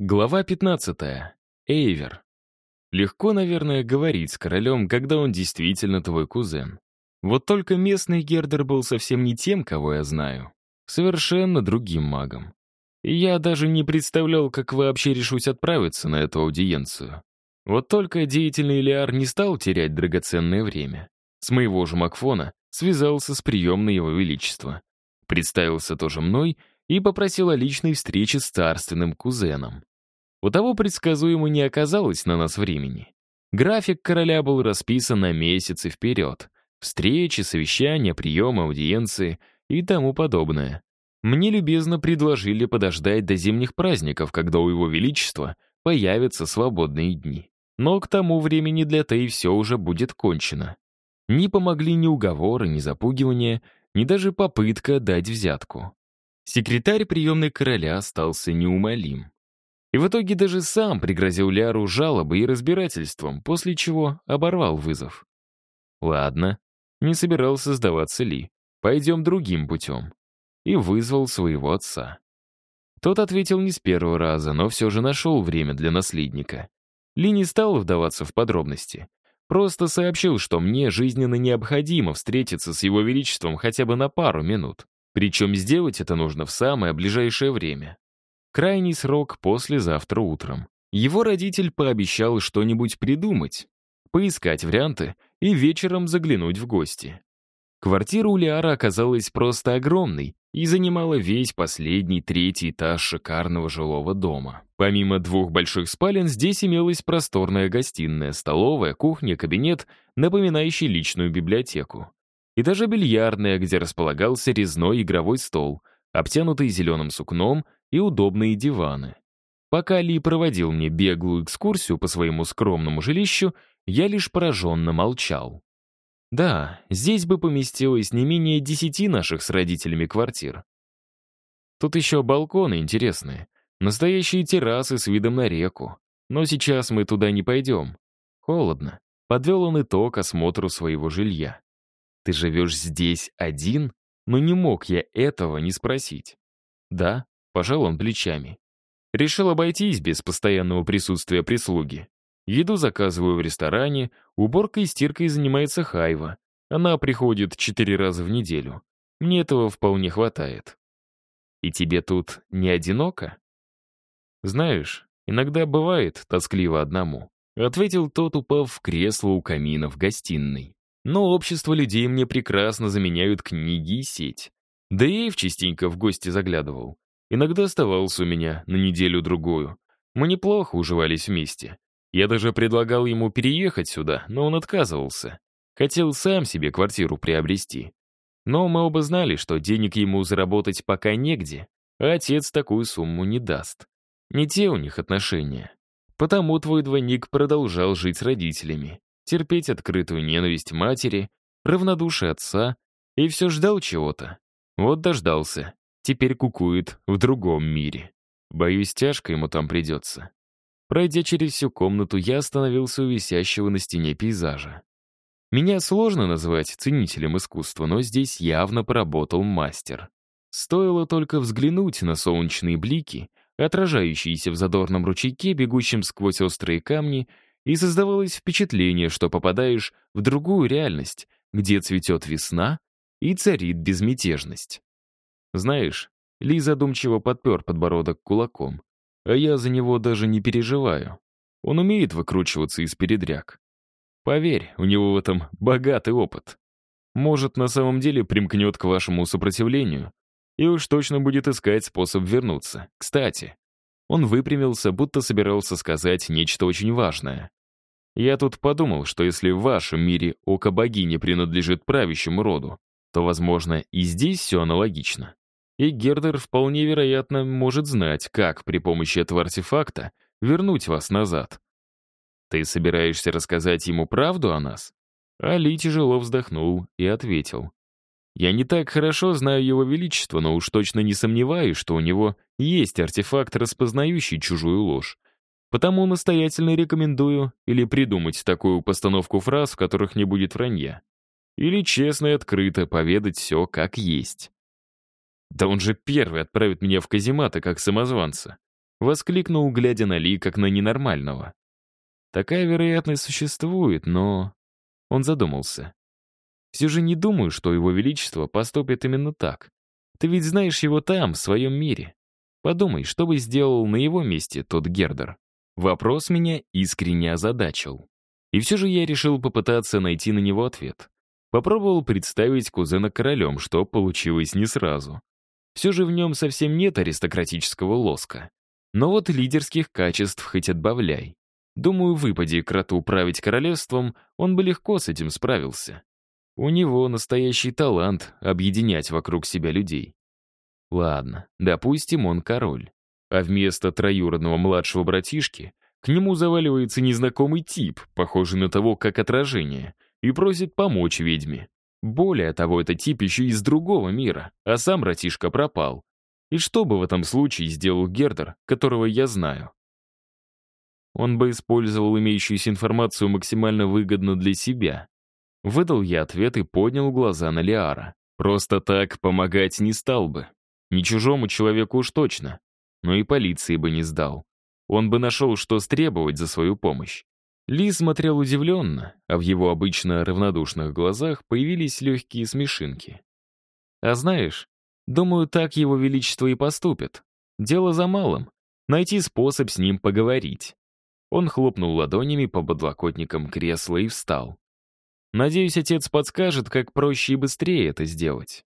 Глава 15. Эйвер. Легко, наверное, говорить с королем, когда он действительно твой кузен. Вот только местный Гердер был совсем не тем, кого я знаю. Совершенно другим магом. Я даже не представлял, как вообще решусь отправиться на эту аудиенцию. Вот только деятельный Лиар не стал терять драгоценное время. С моего же Макфона связался с приемной его величества. Представился тоже мной и попросил о личной встрече с царственным кузеном. У того предсказуемо не оказалось на нас времени. График короля был расписан на месяцы вперед. Встречи, совещания, приемы, аудиенции и тому подобное. Мне любезно предложили подождать до зимних праздников, когда у его величества появятся свободные дни. Но к тому времени для Тей все уже будет кончено. Не помогли ни уговоры, ни запугивания, ни даже попытка дать взятку. Секретарь приемной короля остался неумолим. И в итоге даже сам пригрозил Ляру жалобой и разбирательством, после чего оборвал вызов. Ладно, не собирался сдаваться Ли. Пойдем другим путем. И вызвал своего отца. Тот ответил не с первого раза, но все же нашел время для наследника. Ли не стал вдаваться в подробности. Просто сообщил, что мне жизненно необходимо встретиться с его величеством хотя бы на пару минут. Причем сделать это нужно в самое ближайшее время. Крайний срок послезавтра утром. Его родитель пообещал что-нибудь придумать, поискать варианты и вечером заглянуть в гости. Квартира у Лиара оказалась просто огромной и занимала весь последний третий этаж шикарного жилого дома. Помимо двух больших спален, здесь имелась просторная гостиная, столовая, кухня, кабинет, напоминающий личную библиотеку. И даже бильярдная, где располагался резной игровой стол, обтянутый зеленым сукном и удобные диваны. Пока Ли проводил мне беглую экскурсию по своему скромному жилищу, я лишь пораженно молчал. Да, здесь бы поместилось не менее десяти наших с родителями квартир. Тут еще балконы интересные, настоящие террасы с видом на реку. Но сейчас мы туда не пойдем. Холодно. Подвел он итог осмотру своего жилья. Ты живешь здесь один? Но не мог я этого не спросить. Да, Пожал он плечами. Решил обойтись без постоянного присутствия прислуги. Еду заказываю в ресторане, уборкой и стиркой занимается Хайва. Она приходит четыре раза в неделю. Мне этого вполне хватает. И тебе тут не одиноко? Знаешь, иногда бывает тоскливо одному. Ответил тот, упав в кресло у камина в гостиной. Но общество людей мне прекрасно заменяют книги и сеть. Да и Эйв частенько в гости заглядывал. Иногда оставался у меня на неделю-другую. Мы неплохо уживались вместе. Я даже предлагал ему переехать сюда, но он отказывался. Хотел сам себе квартиру приобрести. Но мы оба знали, что денег ему заработать пока негде, а отец такую сумму не даст. Не те у них отношения. Потому твой двойник продолжал жить с родителями, терпеть открытую ненависть матери, равнодушие отца и все ждал чего-то. Вот дождался теперь кукует в другом мире. Боюсь, тяжко ему там придется. Пройдя через всю комнату, я остановился у висящего на стене пейзажа. Меня сложно назвать ценителем искусства, но здесь явно поработал мастер. Стоило только взглянуть на солнечные блики, отражающиеся в задорном ручейке, бегущем сквозь острые камни, и создавалось впечатление, что попадаешь в другую реальность, где цветет весна и царит безмятежность. Знаешь, Ли задумчиво подпер подбородок кулаком. А я за него даже не переживаю. Он умеет выкручиваться из передряг. Поверь, у него в этом богатый опыт. Может, на самом деле примкнет к вашему сопротивлению и уж точно будет искать способ вернуться. Кстати, он выпрямился, будто собирался сказать нечто очень важное. Я тут подумал, что если в вашем мире око богини принадлежит правящему роду, то, возможно, и здесь все аналогично. И Гердер вполне вероятно может знать, как при помощи этого артефакта вернуть вас назад. Ты собираешься рассказать ему правду о нас? Али тяжело вздохнул и ответил. Я не так хорошо знаю его величество, но уж точно не сомневаюсь, что у него есть артефакт, распознающий чужую ложь. Потому настоятельно рекомендую или придумать такую постановку фраз, в которых не будет вранья. Или честно и открыто поведать все как есть. Да он же первый отправит меня в казематы, как самозванца. Воскликнул, глядя на Ли, как на ненормального. Такая вероятность существует, но... Он задумался. Все же не думаю, что его величество поступит именно так. Ты ведь знаешь его там, в своем мире. Подумай, что бы сделал на его месте тот Гердер. Вопрос меня искренне озадачил. И все же я решил попытаться найти на него ответ. Попробовал представить кузена королем, что получилось не сразу. Все же в нем совсем нет аристократического лоска. Но вот лидерских качеств хоть отбавляй. Думаю, выпади кроту править королевством, он бы легко с этим справился. У него настоящий талант объединять вокруг себя людей. Ладно, допустим, он король. А вместо троюродного младшего братишки к нему заваливается незнакомый тип, похожий на того, как отражение, и просит помочь ведьме. Более того, это тип еще из другого мира, а сам братишка пропал. И что бы в этом случае сделал Гердер, которого я знаю? Он бы использовал имеющуюся информацию максимально выгодно для себя. Выдал я ответ и поднял глаза на Лиара. Просто так помогать не стал бы. Ни чужому человеку уж точно. Но и полиции бы не сдал. Он бы нашел, что стребовать за свою помощь. Ли смотрел удивленно, а в его обычно равнодушных глазах появились легкие смешинки. «А знаешь, думаю, так его величество и поступит. Дело за малым. Найти способ с ним поговорить». Он хлопнул ладонями по подлокотникам кресла и встал. Надеюсь, отец подскажет, как проще и быстрее это сделать.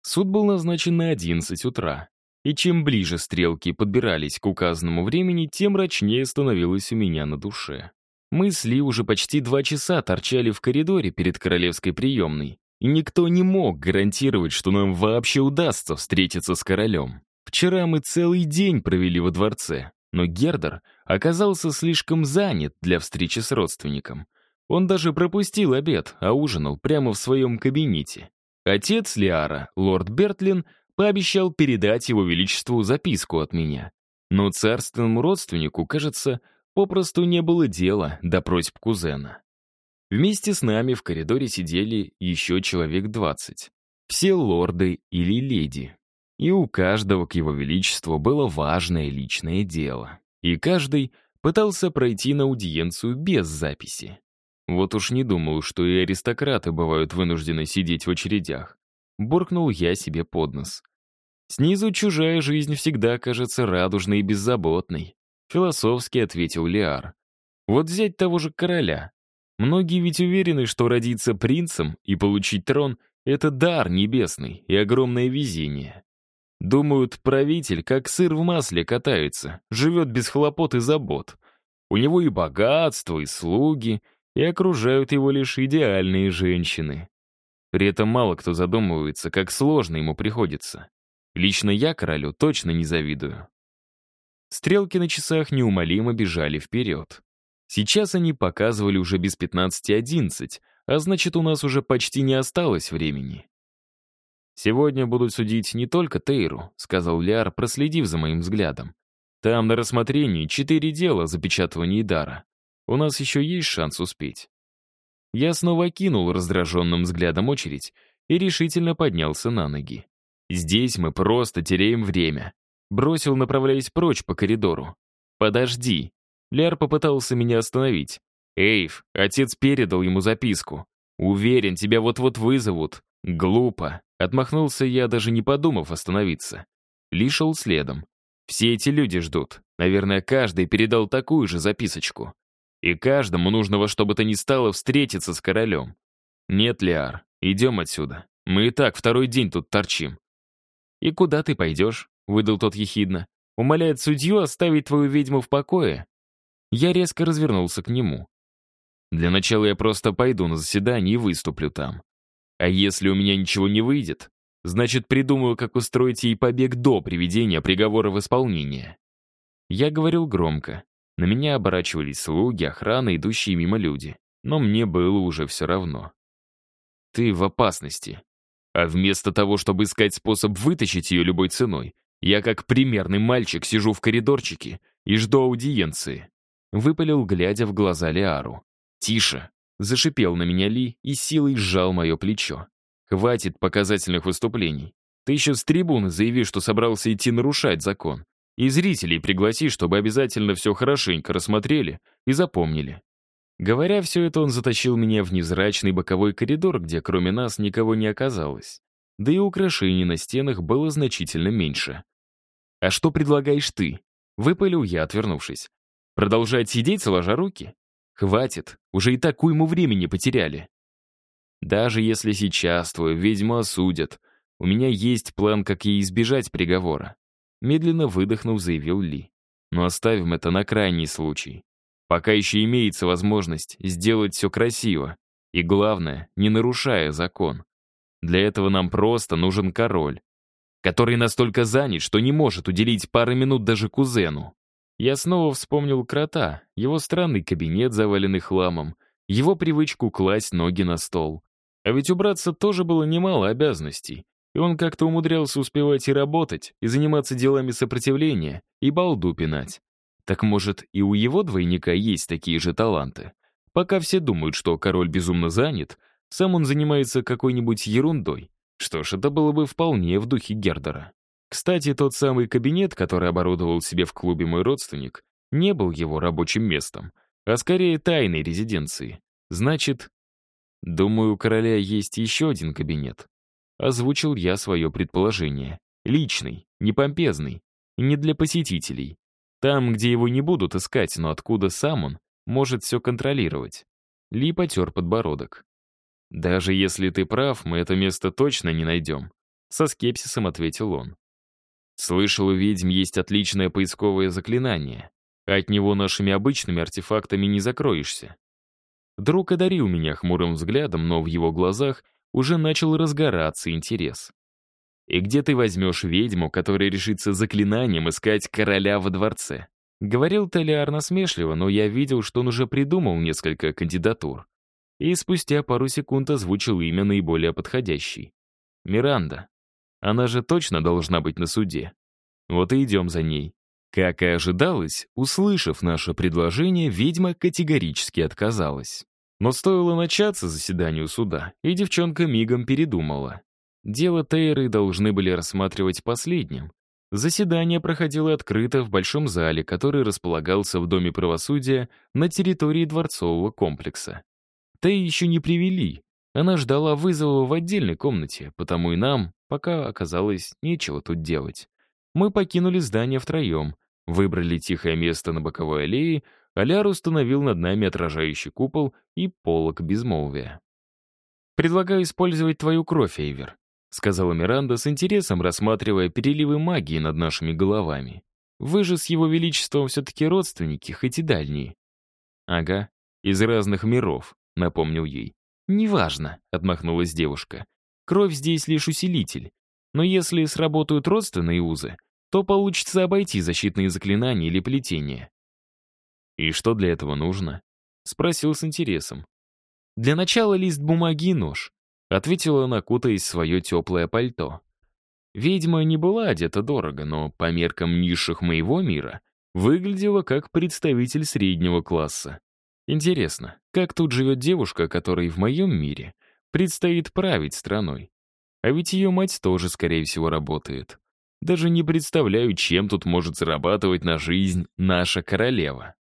Суд был назначен на 11 утра. И чем ближе стрелки подбирались к указанному времени, тем мрачнее становилось у меня на душе. Мы с Ли уже почти два часа торчали в коридоре перед королевской приемной, и никто не мог гарантировать, что нам вообще удастся встретиться с королем. Вчера мы целый день провели во дворце, но Гердер оказался слишком занят для встречи с родственником — он даже пропустил обед, а ужинал прямо в своем кабинете. Отец Лиара, лорд Бертлин, пообещал передать его величеству записку от меня. Но царственному родственнику, кажется, попросту не было дела до просьб кузена. Вместе с нами в коридоре сидели еще человек двадцать. Все лорды или леди. И у каждого к его величеству было важное личное дело. И каждый пытался пройти на аудиенцию без записи. Вот уж не думал, что и аристократы бывают вынуждены сидеть в очередях. Буркнул я себе под нос. Снизу чужая жизнь всегда кажется радужной и беззаботной. Философски ответил Лиар. Вот взять того же короля. Многие ведь уверены, что родиться принцем и получить трон — это дар небесный и огромное везение. Думают, правитель как сыр в масле катается, живет без хлопот и забот. У него и богатство, и слуги — и окружают его лишь идеальные женщины. При этом мало кто задумывается, как сложно ему приходится. Лично я королю точно не завидую. Стрелки на часах неумолимо бежали вперед. Сейчас они показывали уже без 15.11, а значит, у нас уже почти не осталось времени. «Сегодня будут судить не только Тейру», — сказал Ляр, проследив за моим взглядом. «Там на рассмотрении четыре дела запечатывания дара. У нас еще есть шанс успеть. Я снова кинул раздраженным взглядом очередь и решительно поднялся на ноги. Здесь мы просто теряем время. Бросил, направляясь прочь по коридору. «Подожди». Ляр попытался меня остановить. «Эйв, отец передал ему записку. Уверен, тебя вот-вот вызовут. Глупо». Отмахнулся я, даже не подумав остановиться. Ли шел следом. Все эти люди ждут. Наверное, каждый передал такую же записочку. И каждому нужно во что бы то ни стало встретиться с королем. Нет, Лиар, идем отсюда. Мы и так второй день тут торчим. И куда ты пойдешь? Выдал тот ехидно. Умоляет судью оставить твою ведьму в покое. Я резко развернулся к нему. Для начала я просто пойду на заседание и выступлю там. А если у меня ничего не выйдет, значит, придумаю, как устроить ей побег до приведения приговора в исполнение. Я говорил громко, на меня оборачивались слуги, охрана, идущие мимо люди. Но мне было уже все равно. Ты в опасности. А вместо того, чтобы искать способ вытащить ее любой ценой, я как примерный мальчик сижу в коридорчике и жду аудиенции. Выпалил, глядя в глаза Лиару. «Тише!» — зашипел на меня Ли и силой сжал мое плечо. «Хватит показательных выступлений. Ты еще с трибуны заяви, что собрался идти нарушать закон. И зрителей пригласи, чтобы обязательно все хорошенько рассмотрели и запомнили. Говоря все это, он затащил меня в невзрачный боковой коридор, где кроме нас никого не оказалось. Да и украшений на стенах было значительно меньше. «А что предлагаешь ты?» — выпалил я, отвернувшись. «Продолжать сидеть, сложа руки? Хватит, уже и так уйму времени потеряли». «Даже если сейчас твою ведьму осудят, у меня есть план, как ей избежать приговора», — медленно выдохнув, заявил Ли. «Но оставим это на крайний случай. Пока еще имеется возможность сделать все красиво. И главное, не нарушая закон. Для этого нам просто нужен король, который настолько занят, что не может уделить пары минут даже кузену. Я снова вспомнил крота, его странный кабинет, заваленный хламом, его привычку класть ноги на стол. А ведь убраться тоже было немало обязанностей, и он как-то умудрялся успевать и работать, и заниматься делами сопротивления, и балду пинать. Так может, и у его двойника есть такие же таланты? Пока все думают, что король безумно занят, сам он занимается какой-нибудь ерундой. Что ж, это было бы вполне в духе Гердера. Кстати, тот самый кабинет, который оборудовал себе в клубе мой родственник, не был его рабочим местом, а скорее тайной резиденцией. Значит, думаю, у короля есть еще один кабинет. Озвучил я свое предположение. Личный, не помпезный, не для посетителей. Там, где его не будут искать, но откуда сам он может все контролировать. Ли потер подбородок. «Даже если ты прав, мы это место точно не найдем», — со скепсисом ответил он. «Слышал, у ведьм есть отличное поисковое заклинание. От него нашими обычными артефактами не закроешься». Друг одарил меня хмурым взглядом, но в его глазах уже начал разгораться интерес. И где ты возьмешь ведьму, которая решится заклинанием искать короля во дворце? Говорил Талиар насмешливо, но я видел, что он уже придумал несколько кандидатур. И спустя пару секунд озвучил имя наиболее подходящий. Миранда. Она же точно должна быть на суде. Вот и идем за ней. Как и ожидалось, услышав наше предложение, ведьма категорически отказалась. Но стоило начаться заседанию суда, и девчонка мигом передумала. Дело Тейры должны были рассматривать последним. Заседание проходило открыто в большом зале, который располагался в Доме правосудия на территории дворцового комплекса. Тей еще не привели. Она ждала вызова в отдельной комнате, потому и нам пока оказалось нечего тут делать. Мы покинули здание втроем, выбрали тихое место на боковой аллее, Аляр установил над нами отражающий купол и полок безмолвия. «Предлагаю использовать твою кровь, Эйвер», — сказала Миранда с интересом, рассматривая переливы магии над нашими головами. «Вы же с его величеством все-таки родственники, хоть и дальние». «Ага, из разных миров», — напомнил ей. «Неважно», — отмахнулась девушка. «Кровь здесь лишь усилитель. Но если сработают родственные узы, то получится обойти защитные заклинания или плетения». «И что для этого нужно?» — спросил с интересом. «Для начала лист бумаги и нож. Ответила она, кутаясь в свое теплое пальто. Ведьма не была одета дорого, но по меркам низших моего мира выглядела как представитель среднего класса. Интересно, как тут живет девушка, которой в моем мире предстоит править страной? А ведь ее мать тоже, скорее всего, работает. Даже не представляю, чем тут может зарабатывать на жизнь наша королева.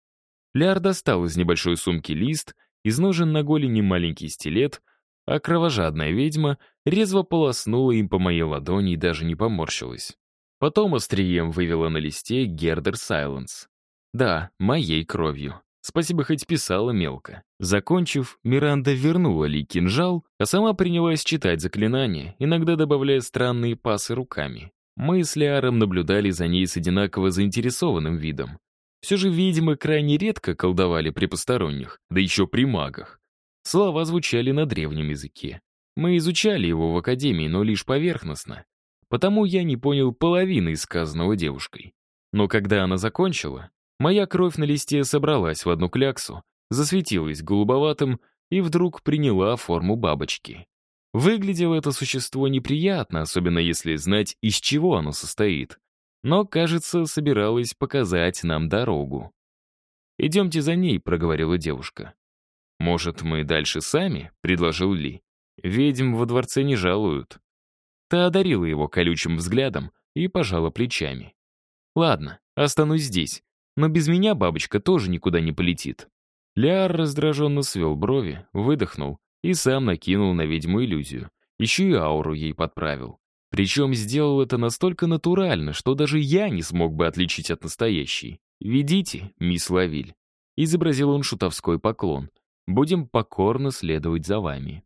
Ляр достал из небольшой сумки лист, из ножен на голени маленький стилет — а кровожадная ведьма резво полоснула им по моей ладони и даже не поморщилась. Потом острием вывела на листе Гердер Сайленс. Да, моей кровью. Спасибо, хоть писала мелко. Закончив, Миранда вернула Ли кинжал, а сама принялась читать заклинания, иногда добавляя странные пасы руками. Мы с Лиаром наблюдали за ней с одинаково заинтересованным видом. Все же ведьмы крайне редко колдовали при посторонних, да еще при магах. Слова звучали на древнем языке. Мы изучали его в академии, но лишь поверхностно. Потому я не понял половины сказанного девушкой. Но когда она закончила, моя кровь на листе собралась в одну кляксу, засветилась голубоватым и вдруг приняла форму бабочки. Выглядело это существо неприятно, особенно если знать, из чего оно состоит. Но, кажется, собиралась показать нам дорогу. «Идемте за ней», — проговорила девушка. «Может, мы дальше сами?» — предложил Ли. «Ведьм во дворце не жалуют». Та одарила его колючим взглядом и пожала плечами. «Ладно, Останусь здесь. Но без меня бабочка тоже никуда не полетит». Ляр раздраженно свел брови, выдохнул и сам накинул на ведьму иллюзию. Еще и ауру ей подправил. Причем сделал это настолько натурально, что даже я не смог бы отличить от настоящей. «Ведите, мисс Лавиль». Изобразил он шутовской поклон. «Будем покорно следовать за вами».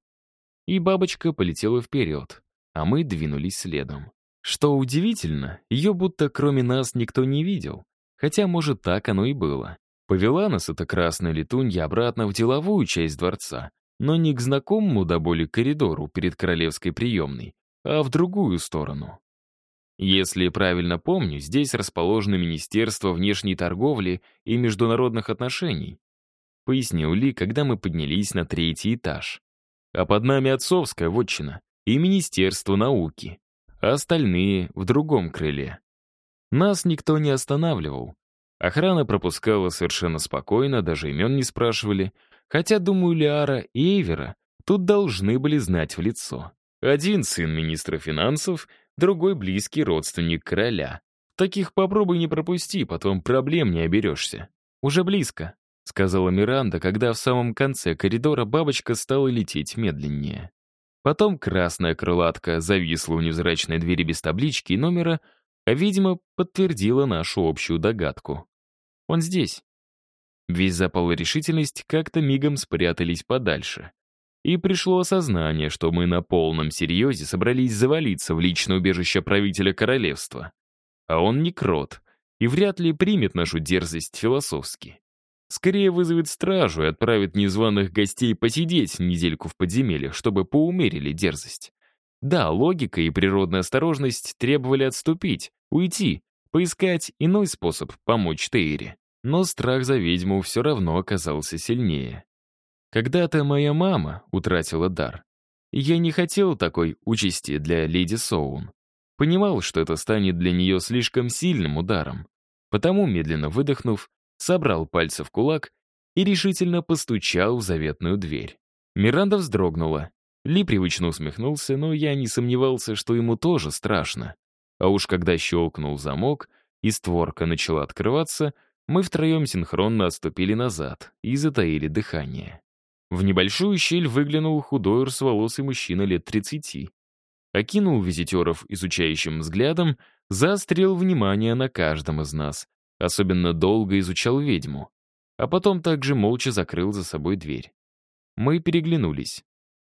И бабочка полетела вперед, а мы двинулись следом. Что удивительно, ее будто кроме нас никто не видел. Хотя, может, так оно и было. Повела нас эта красная летунья обратно в деловую часть дворца, но не к знакомому до боли коридору перед королевской приемной, а в другую сторону. Если правильно помню, здесь расположено Министерство внешней торговли и международных отношений, пояснил Ли, когда мы поднялись на третий этаж. А под нами отцовская вотчина и Министерство науки, а остальные в другом крыле. Нас никто не останавливал. Охрана пропускала совершенно спокойно, даже имен не спрашивали — Хотя, думаю, Лиара и Эйвера тут должны были знать в лицо. Один сын министра финансов, другой близкий родственник короля. Таких попробуй не пропусти, потом проблем не оберешься. Уже близко, сказала Миранда, когда в самом конце коридора бабочка стала лететь медленнее. Потом красная крылатка зависла у невзрачной двери без таблички и номера, а, видимо, подтвердила нашу общую догадку. Он здесь. Весь запал и решительность как-то мигом спрятались подальше. И пришло осознание, что мы на полном серьезе собрались завалиться в личное убежище правителя королевства. А он не крот, и вряд ли примет нашу дерзость философски. Скорее вызовет стражу и отправит незваных гостей посидеть недельку в подземельях, чтобы поумерили дерзость. Да, логика и природная осторожность требовали отступить, уйти, поискать иной способ помочь Тейре. Но страх за ведьму все равно оказался сильнее. Когда-то моя мама утратила дар. Я не хотел такой участи для леди Соун. Понимал, что это станет для нее слишком сильным ударом. Потому, медленно выдохнув, собрал пальцы в кулак и решительно постучал в заветную дверь. Миранда вздрогнула. Ли привычно усмехнулся, но я не сомневался, что ему тоже страшно. А уж когда щелкнул замок, и створка начала открываться — мы втроем синхронно отступили назад и затаили дыхание. В небольшую щель выглянул худой русоволосый мужчина лет 30. Окинул визитеров изучающим взглядом, заострил внимание на каждом из нас, особенно долго изучал ведьму, а потом также молча закрыл за собой дверь. Мы переглянулись.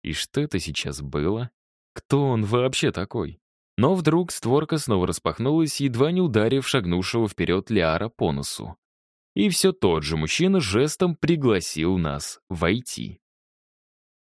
И что это сейчас было? Кто он вообще такой? Но вдруг створка снова распахнулась, едва не ударив шагнувшего вперед Лиара по носу. И все тот же мужчина жестом пригласил нас войти.